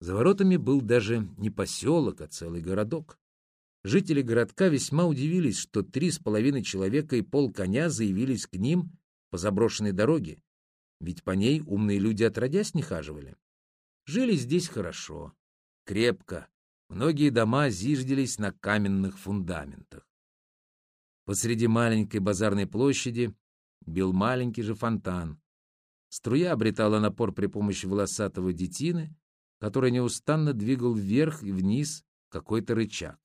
За воротами был даже не поселок, а целый городок. Жители городка весьма удивились, что три с половиной человека и пол коня заявились к ним по заброшенной дороге, ведь по ней умные люди отродясь не хаживали. Жили здесь хорошо, крепко, многие дома зиждились на каменных фундаментах. Посреди маленькой базарной площади бил маленький же фонтан. Струя обретала напор при помощи волосатого детины, который неустанно двигал вверх и вниз какой-то рычаг.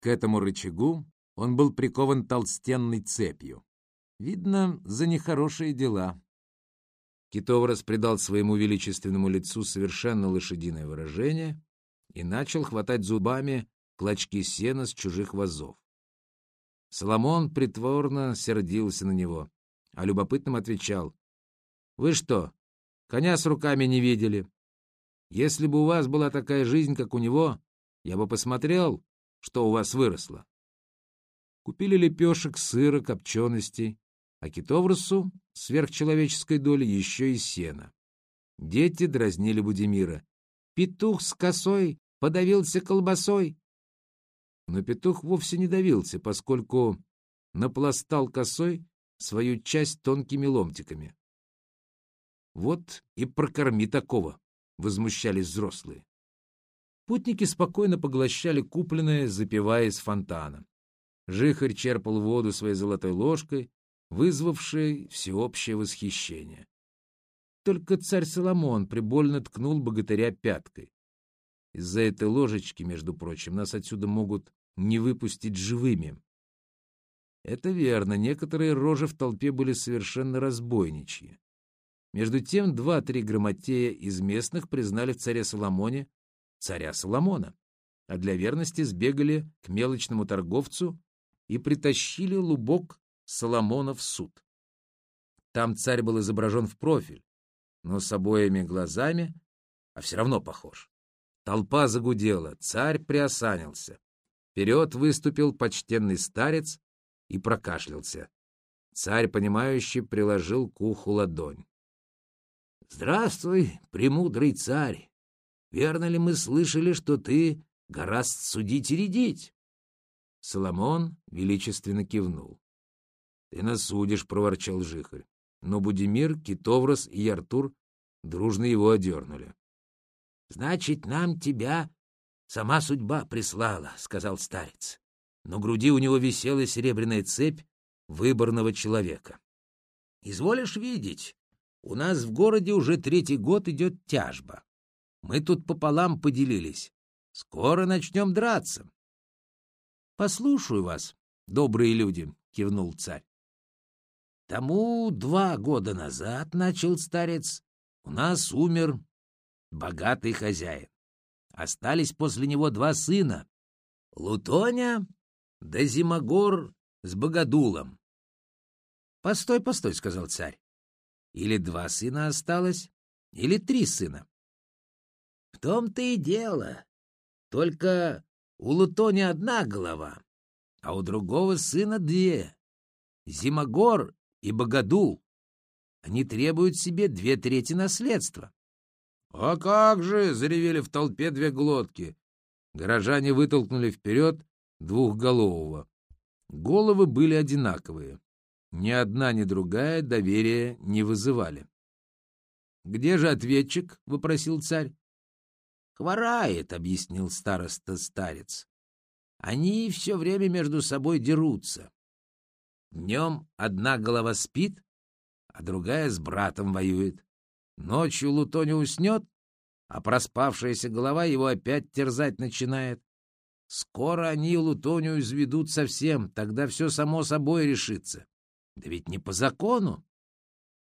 К этому рычагу он был прикован толстенной цепью. Видно, за нехорошие дела. Китоврос придал своему величественному лицу совершенно лошадиное выражение и начал хватать зубами клочки сена с чужих вазов. Соломон притворно сердился на него, а любопытным отвечал. — Вы что, коня с руками не видели? Если бы у вас была такая жизнь, как у него, я бы посмотрел, что у вас выросло. Купили лепешек, сыра, копченостей, а китоврусу сверхчеловеческой доли еще и сена. Дети дразнили Будимира. «Петух с косой подавился колбасой!» Но петух вовсе не давился, поскольку напластал косой свою часть тонкими ломтиками. «Вот и прокорми такого!» — возмущались взрослые. Путники спокойно поглощали купленное, запивая из фонтана. Жихарь черпал воду своей золотой ложкой, вызвавшей всеобщее восхищение. Только царь Соломон прибольно ткнул богатыря пяткой. Из-за этой ложечки, между прочим, нас отсюда могут не выпустить живыми. Это верно, некоторые рожи в толпе были совершенно разбойничьи. Между тем два-три грамотея из местных признали в царе Соломоне царя Соломона, а для верности сбегали к мелочному торговцу и притащили лубок Соломона в суд. Там царь был изображен в профиль, но с обоими глазами, а все равно похож. Толпа загудела, царь приосанился. Вперед выступил почтенный старец и прокашлялся. Царь, понимающий, приложил к уху ладонь. «Здравствуй, премудрый царь! Верно ли мы слышали, что ты гораст судить и рядить?» Соломон величественно кивнул. «Ты нас судишь», — проворчал Жихарь. Но Будимир, Китоврос и Яртур дружно его одернули. «Значит, нам тебя сама судьба прислала», — сказал старец. На груди у него висела серебряная цепь выборного человека. «Изволишь видеть, у нас в городе уже третий год идет тяжба. Мы тут пополам поделились. Скоро начнем драться. — Послушаю вас, добрые люди, — кивнул царь. — Тому два года назад, — начал старец, — у нас умер богатый хозяин. Остались после него два сына — Лутоня да Зимогор с Богодулом. — Постой, постой, — сказал царь. Или два сына осталось, или три сына. — В том-то и дело. Только у Лутони одна голова, а у другого сына две. Зимогор и Богодул. Они требуют себе две трети наследства. — А как же! — заревели в толпе две глотки. Горожане вытолкнули вперед двухголового. Головы были одинаковые. Ни одна, ни другая доверия не вызывали. «Где же ответчик?» — вопросил царь. «Хворает», — объяснил староста-старец. «Они все время между собой дерутся. Днем одна голова спит, а другая с братом воюет. Ночью Лутони уснет, а проспавшаяся голова его опять терзать начинает. Скоро они Лутонию изведут совсем, тогда все само собой решится. Да ведь не по закону.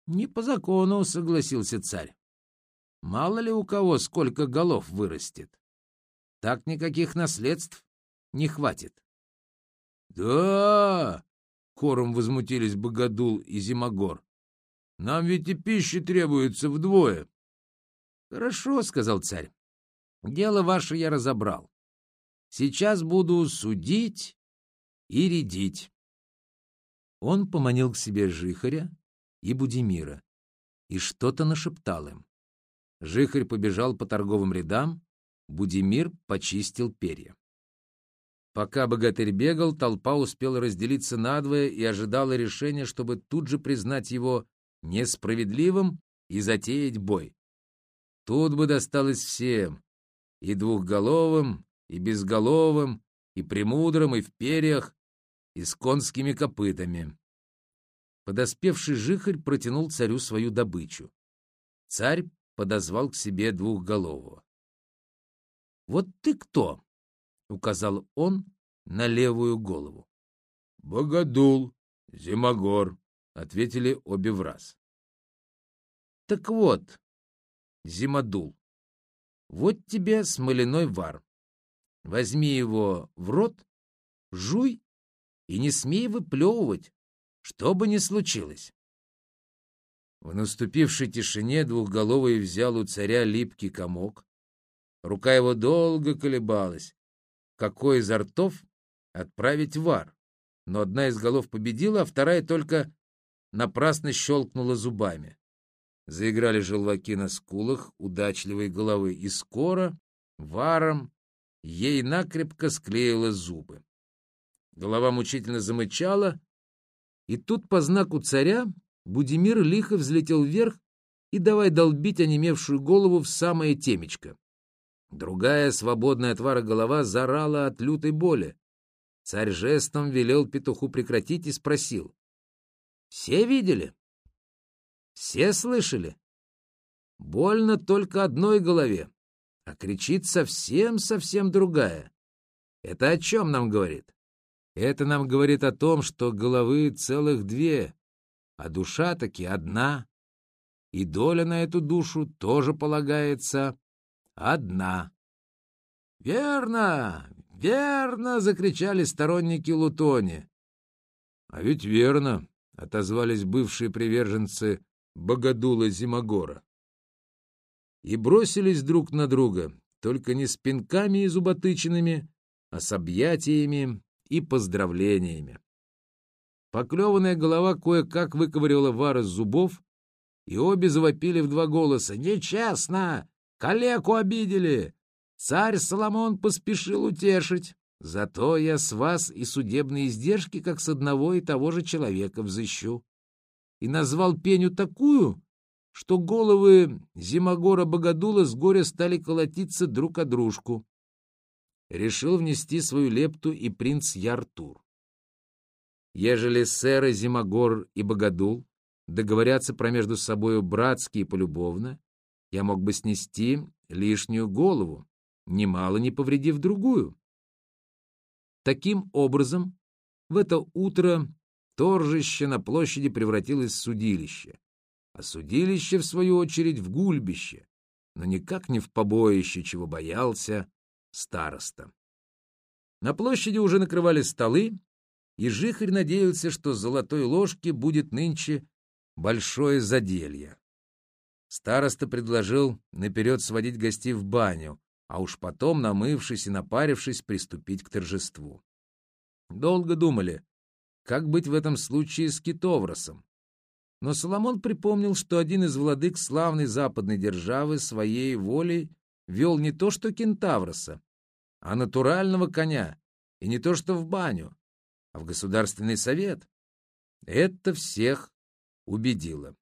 Не по закону, согласился царь. Мало ли у кого сколько голов вырастет. Так никаких наследств не хватит. Да, хором возмутились Богодул и Зимогор. Нам ведь и пищи требуется вдвое. Хорошо, сказал царь. Дело ваше я разобрал. Сейчас буду судить и рядить. Он поманил к себе Жихаря и Будимира и что-то нашептал им. Жихарь побежал по торговым рядам, Будимир почистил перья. Пока богатырь бегал, толпа успела разделиться надвое и ожидала решения, чтобы тут же признать его несправедливым и затеять бой. Тут бы досталось всем, и двухголовым, и безголовым, и премудрым, и в перьях, и с конскими копытами. Подоспевший жихарь протянул царю свою добычу. Царь подозвал к себе двухголового. «Вот ты кто?» — указал он на левую голову. «Богодул, Зимогор», — ответили обе в раз. «Так вот, Зимодул, вот тебе смоляной вар. Возьми его в рот, жуй и не смей выплевывать, что бы ни случилось. В наступившей тишине двухголовый взял у царя липкий комок. Рука его долго колебалась. Какой из ртов отправить вар? Но одна из голов победила, а вторая только напрасно щелкнула зубами. Заиграли желваки на скулах удачливой головы, и скоро варом ей накрепко склеила зубы. Голова мучительно замычала, и тут по знаку царя Будимир лихо взлетел вверх и давай долбить онемевшую голову в самое темечко. Другая, свободная от голова, зарала от лютой боли. Царь жестом велел петуху прекратить и спросил. — Все видели? Все слышали? Больно только одной голове, а кричит совсем-совсем другая. Это о чем нам говорит? Это нам говорит о том, что головы целых две, а душа таки одна, и доля на эту душу тоже полагается одна. «Верно! Верно!» — закричали сторонники Лутони. «А ведь верно!» — отозвались бывшие приверженцы Богодула Зимогора. И бросились друг на друга, только не с пинками и зуботычинами, а с объятиями и поздравлениями. Поклеванная голова кое-как выковыряла вар из зубов, и обе завопили в два голоса. «Нечестно! Калеку обидели! Царь Соломон поспешил утешить. Зато я с вас и судебные издержки, как с одного и того же человека, взыщу». И назвал пеню такую, что головы Зимогора Богодула с горя стали колотиться друг о дружку. Решил внести свою лепту и принц Яртур. Ежели сэры Зимогор и Богодул договорятся промежду собою братски и полюбовно, я мог бы снести лишнюю голову, немало не повредив другую. Таким образом, в это утро торжище на площади превратилось в судилище, а судилище, в свою очередь, в гульбище, но никак не в побоище, чего боялся староста. На площади уже накрывали столы, и Жихарь надеялся, что золотой ложки будет нынче большое заделье. Староста предложил наперед сводить гостей в баню, а уж потом, намывшись и напарившись, приступить к торжеству. Долго думали, как быть в этом случае с Китовросом. Но Соломон припомнил, что один из владык славной западной державы своей волей вел не то что кентавроса, а натурального коня, и не то что в баню, а в Государственный совет. Это всех убедило.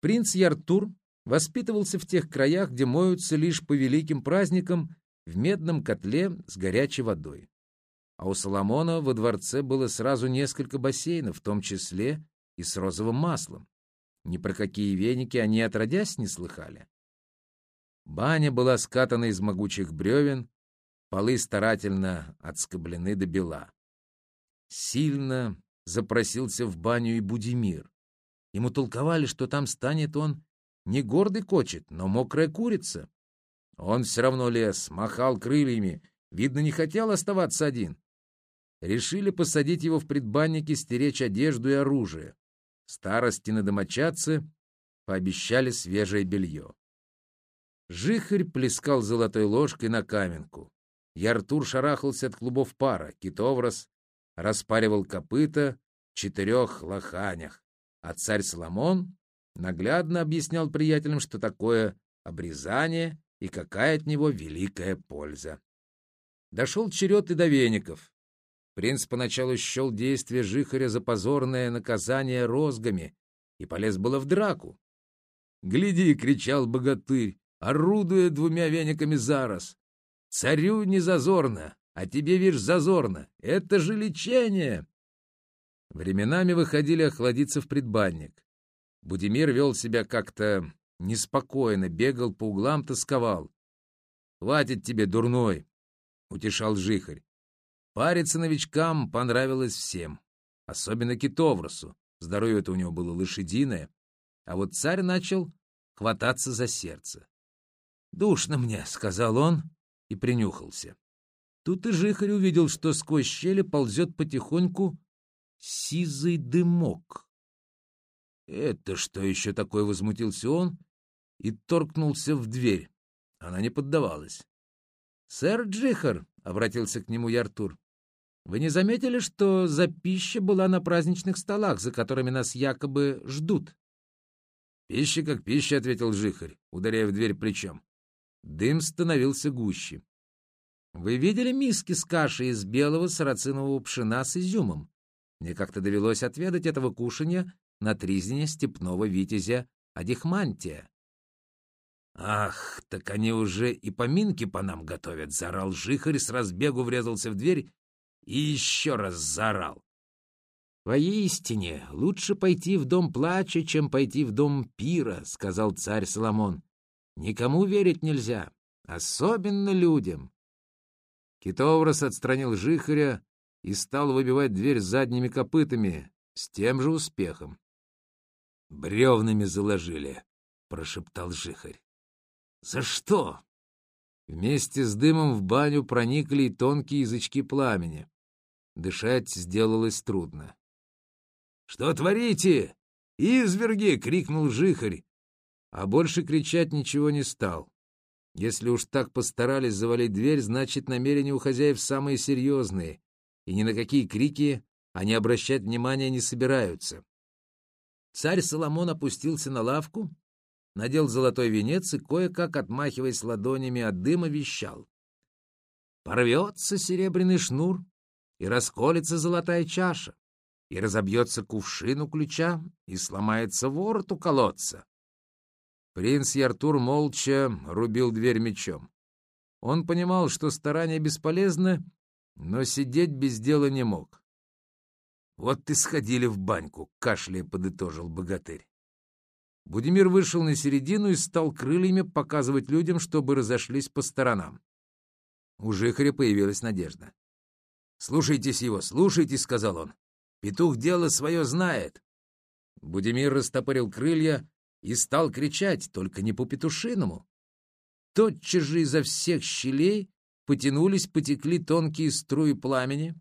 Принц Яртур воспитывался в тех краях, где моются лишь по великим праздникам в медном котле с горячей водой. А у Соломона во дворце было сразу несколько бассейнов, в том числе и с розовым маслом. Ни про какие веники они отродясь не слыхали. Баня была скатана из могучих бревен, полы старательно отскоблены до бела. Сильно запросился в баню и Будимир. Ему толковали, что там станет он не гордый кочет, но мокрая курица. Он все равно лез, махал крыльями, видно, не хотел оставаться один. Решили посадить его в предбаннике, стеречь одежду и оружие. Старости на домочадцы пообещали свежее белье. Жихарь плескал золотой ложкой на каменку. Яртур шарахался от клубов пара, китоврос распаривал копыта в четырех лоханях, а царь Соломон наглядно объяснял приятелям, что такое обрезание и какая от него великая польза. Дошел черед и до веников. Принц поначалу счел действие жихаря за позорное наказание розгами и полез было в драку. «Гляди!» — кричал богатырь, орудуя двумя вениками за раз. «Царю не зазорно, а тебе, вишь, зазорно. Это же лечение!» Временами выходили охладиться в предбанник. Будимир вел себя как-то неспокойно, бегал по углам, тосковал. «Хватит тебе, дурной!» — утешал жихарь. Париться новичкам понравилось всем, особенно Китовросу. Здоровье-то у него было лошадиное. А вот царь начал хвататься за сердце. «Душно мне», — сказал он и принюхался. Тут и жихарь увидел, что сквозь щели ползет потихоньку сизый дымок. «Это что еще такое?» — возмутился он и торкнулся в дверь. Она не поддавалась. «Сэр Джихар», — обратился к нему Яртур, — «вы не заметили, что за пища была на праздничных столах, за которыми нас якобы ждут?» «Пища как пища», — ответил Жихарь, ударяя в дверь плечом. Дым становился гуще. «Вы видели миски с кашей из белого сарацинового пшена с изюмом? Мне как-то довелось отведать этого кушанья на тризне степного витязя Адихмантия. «Ах, так они уже и поминки по нам готовят!» — заорал жихарь, с разбегу врезался в дверь и еще раз заорал. «Воистине, лучше пойти в дом плача, чем пойти в дом пира», — сказал царь Соломон. «Никому верить нельзя, особенно людям». Китоврос отстранил жихаря и стал выбивать дверь задними копытами с тем же успехом. «Бревнами заложили», — прошептал жихарь. «За что?» Вместе с дымом в баню проникли и тонкие язычки пламени. Дышать сделалось трудно. «Что творите? Изверги!» — крикнул жихарь. А больше кричать ничего не стал. Если уж так постарались завалить дверь, значит, намерения у хозяев самые серьезные, и ни на какие крики они обращать внимания не собираются. Царь Соломон опустился на лавку, надел золотой венец и, кое-как отмахиваясь ладонями от дыма, вещал. Порвется серебряный шнур, и расколется золотая чаша, и разобьется кувшин у ключа, и сломается ворот у колодца. Принц Яртур молча рубил дверь мечом. Он понимал, что старания бесполезны, но сидеть без дела не мог. «Вот ты сходили в баньку», — кашляя подытожил богатырь. Будимир вышел на середину и стал крыльями показывать людям, чтобы разошлись по сторонам. У Жихаря появилась надежда. «Слушайтесь его, слушайтесь», — сказал он. «Петух дело свое знает». Будимир растопырил крылья и стал кричать, только не по-петушиному. Тотчас же изо всех щелей потянулись, потекли тонкие струи пламени,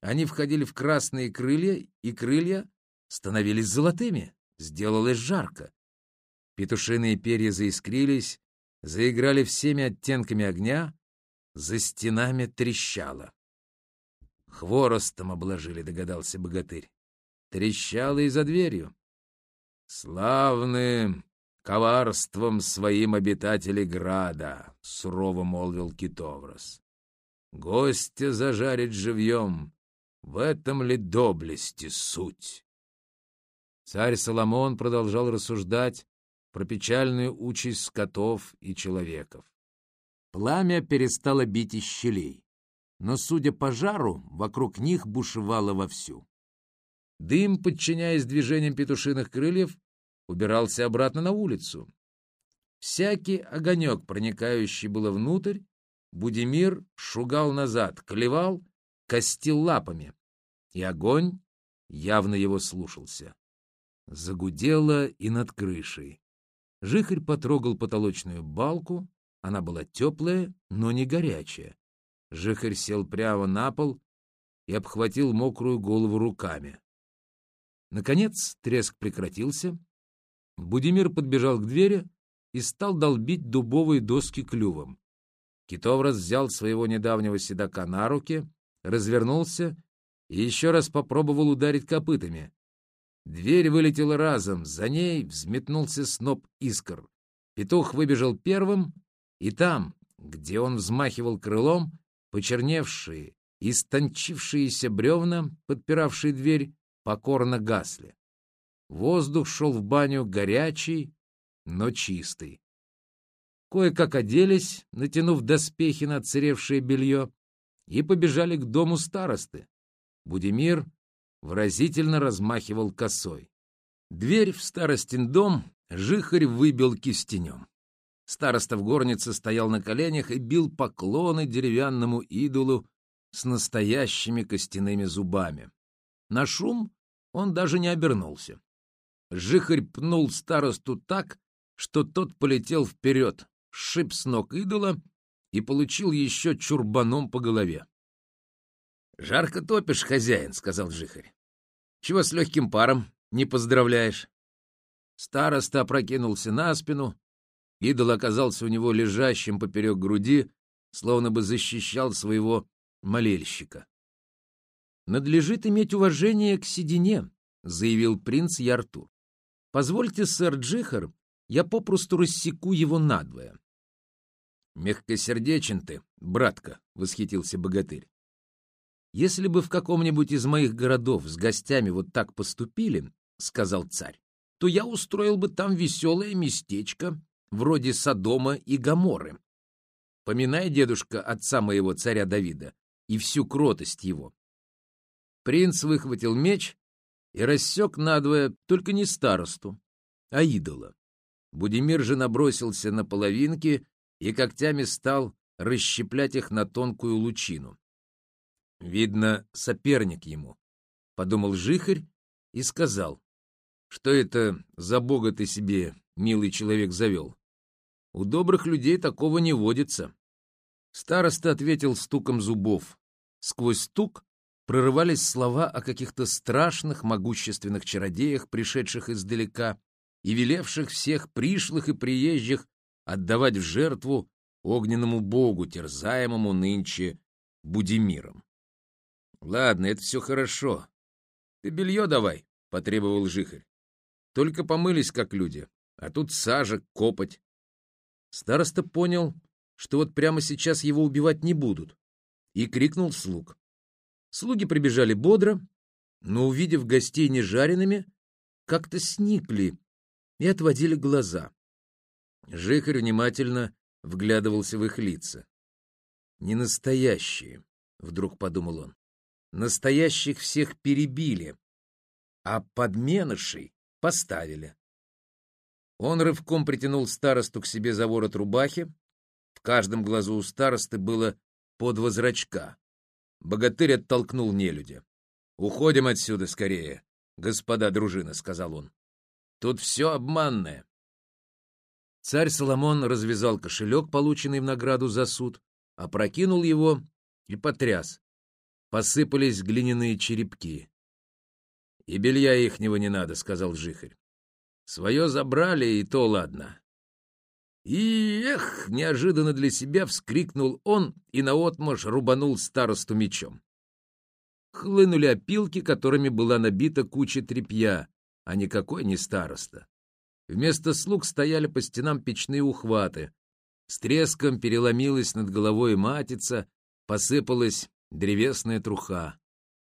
они входили в красные крылья, и крылья становились золотыми. Сделалось жарко. Петушиные перья заискрились, заиграли всеми оттенками огня, за стенами трещало. Хворостом обложили, догадался богатырь. Трещало и за дверью. Славны коварством своим обитатели града, — сурово молвил Китоврос. Гостя зажарить живьем, в этом ли доблести суть? Царь Соломон продолжал рассуждать про печальную участь скотов и человеков. Пламя перестало бить из щелей, но, судя по жару, вокруг них бушевало вовсю. Дым, подчиняясь движениям петушиных крыльев, убирался обратно на улицу. Всякий огонек, проникающий было внутрь, Будимир шугал назад, клевал костил лапами, и огонь явно его слушался. Загудело и над крышей. Жихарь потрогал потолочную балку, она была теплая, но не горячая. Жихарь сел прямо на пол и обхватил мокрую голову руками. Наконец треск прекратился. Будимир подбежал к двери и стал долбить дубовые доски клювом. Китовраз взял своего недавнего седока на руки развернулся и еще раз попробовал ударить копытами. Дверь вылетела разом, за ней взметнулся сноп искр. Петух выбежал первым, и там, где он взмахивал крылом, почерневшие, истончившиеся бревна, подпиравшие дверь, покорно гасли. Воздух шел в баню горячий, но чистый. Кое-как оделись, натянув доспехи на отсыревшее белье, и побежали к дому старосты. Будимир выразительно размахивал косой. Дверь в старостин дом жихарь выбил кистенем. Староста в горнице стоял на коленях и бил поклоны деревянному идолу с настоящими костяными зубами. На шум он даже не обернулся. Жихарь пнул старосту так, что тот полетел вперед, сшиб с ног идола и получил еще чурбаном по голове. — Жарко топишь, хозяин, — сказал Жихарь. — Чего с легким паром не поздравляешь? Староста опрокинулся на спину, идол оказался у него лежащим поперек груди, словно бы защищал своего молельщика. «Надлежит иметь уважение к седине», — заявил принц Яртур. «Позвольте, сэр Джихар, я попросту рассеку его надвое. «Мягкосердечен ты, братка», — восхитился богатырь. «Если бы в каком-нибудь из моих городов с гостями вот так поступили, — сказал царь, — то я устроил бы там веселое местечко, вроде Содома и Гаморы. Поминай, дедушка, отца моего царя Давида и всю кротость его». Принц выхватил меч и рассек надвое только не старосту, а идола. Будимир же набросился на половинки и когтями стал расщеплять их на тонкую лучину. Видно, соперник ему, — подумал Жихарь и сказал, что это за бога ты себе, милый человек, завел. У добрых людей такого не водится. Староста ответил стуком зубов. Сквозь стук прорывались слова о каких-то страшных могущественных чародеях, пришедших издалека и велевших всех пришлых и приезжих отдавать в жертву огненному богу, терзаемому нынче Будимиром. — Ладно, это все хорошо. Ты белье давай, — потребовал Жихарь. — Только помылись, как люди, а тут сажа, копоть. Староста понял, что вот прямо сейчас его убивать не будут, и крикнул слуг. Слуги прибежали бодро, но, увидев гостей нежаренными, как-то сникли и отводили глаза. Жихарь внимательно вглядывался в их лица. «Не настоящие», — вдруг подумал он. «Настоящих всех перебили, а подменышей поставили». Он рывком притянул старосту к себе за ворот рубахи. В каждом глазу у старосты было по два зрачка. Богатырь оттолкнул нелюдя. «Уходим отсюда скорее, господа дружина», — сказал он. «Тут все обманное. Царь Соломон развязал кошелек, полученный в награду за суд, опрокинул его и потряс. Посыпались глиняные черепки. — И белья ихнего не надо, — сказал Жихарь. — Свое забрали, и то ладно. И, эх, неожиданно для себя вскрикнул он и наотмашь рубанул старосту мечом. Хлынули опилки, которыми была набита куча тряпья, а никакой не староста. Вместо слуг стояли по стенам печные ухваты. С треском переломилась над головой матица, посыпалась древесная труха.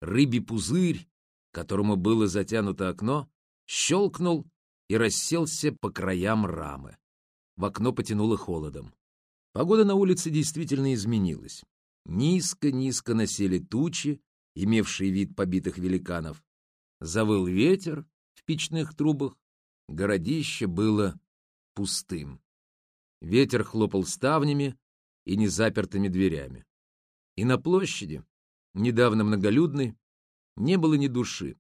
Рыбий пузырь, которому было затянуто окно, щелкнул и расселся по краям рамы. В окно потянуло холодом. Погода на улице действительно изменилась. Низко-низко насели тучи, имевшие вид побитых великанов. Завыл ветер в печных трубах, городище было пустым. Ветер хлопал ставнями и незапертыми дверями. И на площади, недавно многолюдной, не было ни души.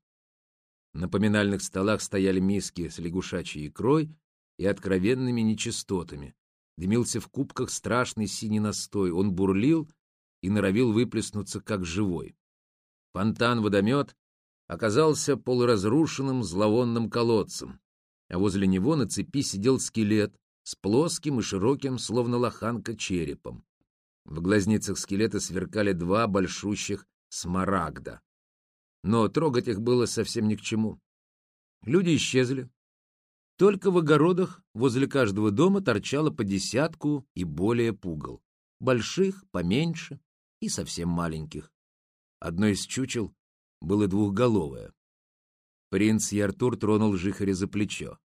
На поминальных столах стояли миски с лягушачьей икрой и откровенными нечистотами. Дымился в кубках страшный синий настой. Он бурлил и норовил выплеснуться, как живой. Фонтан-водомет оказался полуразрушенным зловонным колодцем а возле него на цепи сидел скелет с плоским и широким, словно лоханка, черепом. В глазницах скелета сверкали два большущих смарагда. Но трогать их было совсем ни к чему. Люди исчезли. Только в огородах возле каждого дома торчало по десятку и более пугал. Больших, поменьше и совсем маленьких. Одно из чучел было двухголовое. Принц и Артур тронул Жихаря за плечо.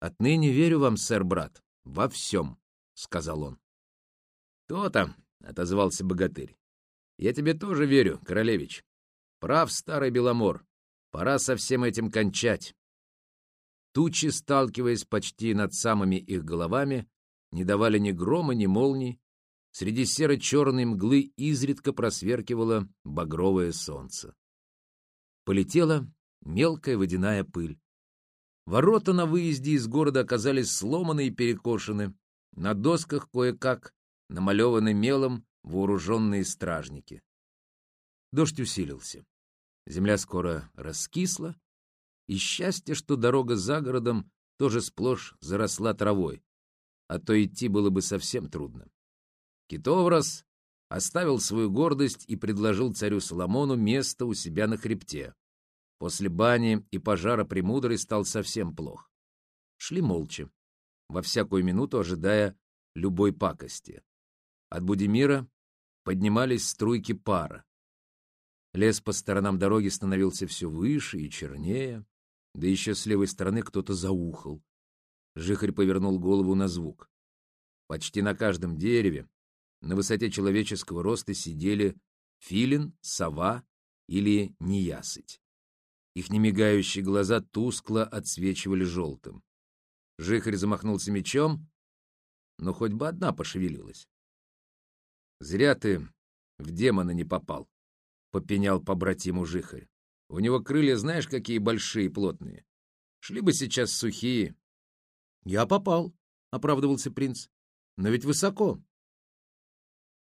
«Отныне верю вам, сэр-брат, во всем», — сказал он. «То там», — отозвался богатырь. «Я тебе тоже верю, королевич. Прав старый Беломор. Пора со всем этим кончать». Тучи, сталкиваясь почти над самыми их головами, не давали ни грома, ни молний. Среди серо-черной мглы изредка просверкивало багровое солнце. Полетела мелкая водяная пыль. Ворота на выезде из города оказались сломаны и перекошены. На досках кое-как намалеваны мелом вооруженные стражники. Дождь усилился. Земля скоро раскисла, и счастье, что дорога за городом тоже сплошь заросла травой, а то идти было бы совсем трудно. Китоврос оставил свою гордость и предложил царю Соломону место у себя на хребте. После бани и пожара Премудрый стал совсем плох. Шли молча, во всякую минуту ожидая любой пакости. От Будимира поднимались струйки пара. Лес по сторонам дороги становился все выше и чернее, да еще с левой стороны кто-то заухал. Жихарь повернул голову на звук. Почти на каждом дереве на высоте человеческого роста сидели филин, сова или неясыть. Их немигающие глаза тускло отсвечивали желтым. Жихарь замахнулся мечом, но хоть бы одна пошевелилась. «Зря ты в демона не попал», — попенял побратиму Жихарь. «У него крылья знаешь, какие большие плотные. Шли бы сейчас сухие». «Я попал», — оправдывался принц. «Но ведь высоко».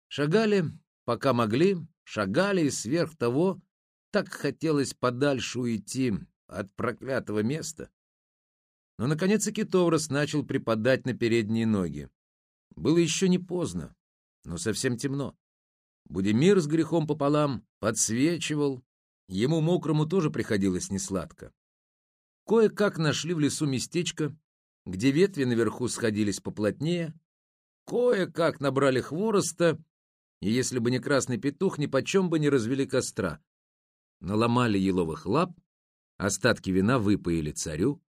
Шагали, пока могли, шагали, и сверх того так хотелось подальше уйти от проклятого места. Но, наконец, и Китоврос начал припадать на передние ноги. Было еще не поздно, но совсем темно. Будемир с грехом пополам подсвечивал, ему мокрому тоже приходилось несладко. Кое-как нашли в лесу местечко, где ветви наверху сходились поплотнее, кое-как набрали хвороста, и если бы не красный петух, ни почем бы не развели костра наломали еловых лап, остатки вина выпоили царю.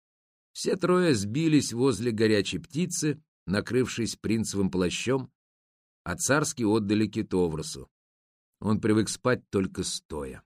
Все трое сбились возле горячей птицы, накрывшись принцевым плащом, а царский отдали китовросу. Он привык спать только стоя.